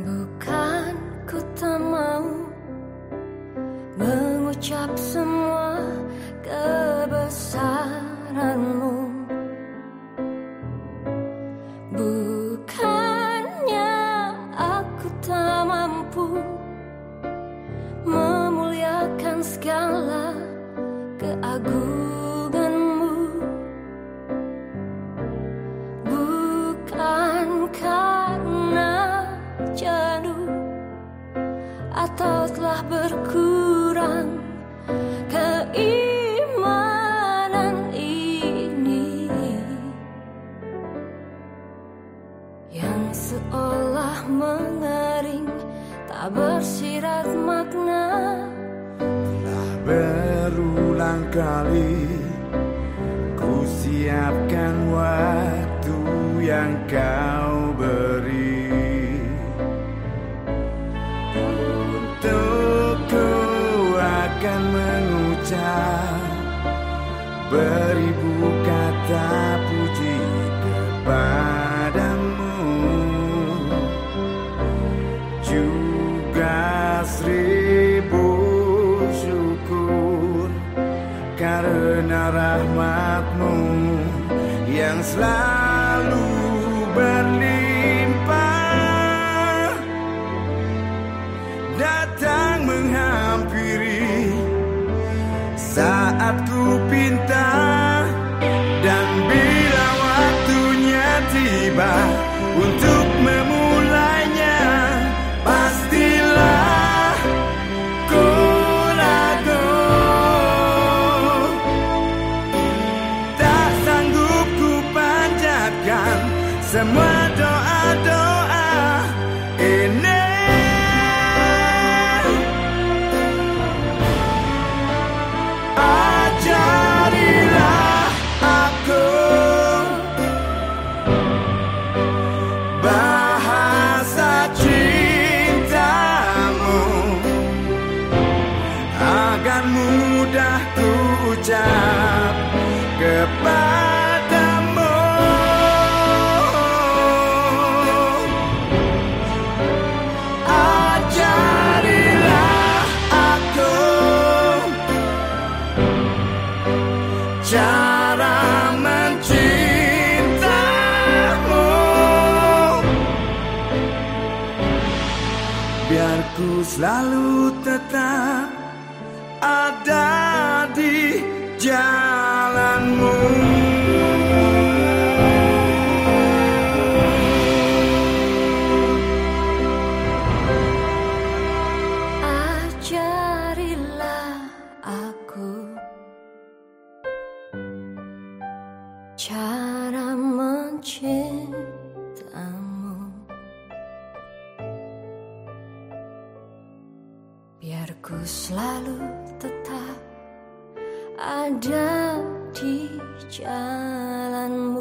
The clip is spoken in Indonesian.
Bukan ku tak mau Mengucap semua kebesaranmu. Bukannya aku tak mampu Memuliakan segala keagungan seolah mengering tak bersirat makna. Telah berulang kali Ku siapkan waktu yang kau beri. Untukku akan mengucap Beribu Karena rahmatmu yang selalu berlimpah. Datang menghampiri saat ku pinta Dan bila waktunya tiba untuk semua doa-doa ini. Ajarilah aku Bahasa cintamu Agar mudah ku ucap kepadamu cara mencintamu Biar selalu tetap ada di jalanmu cara mencintamu Biar ku selalu tetap ada di jalanmu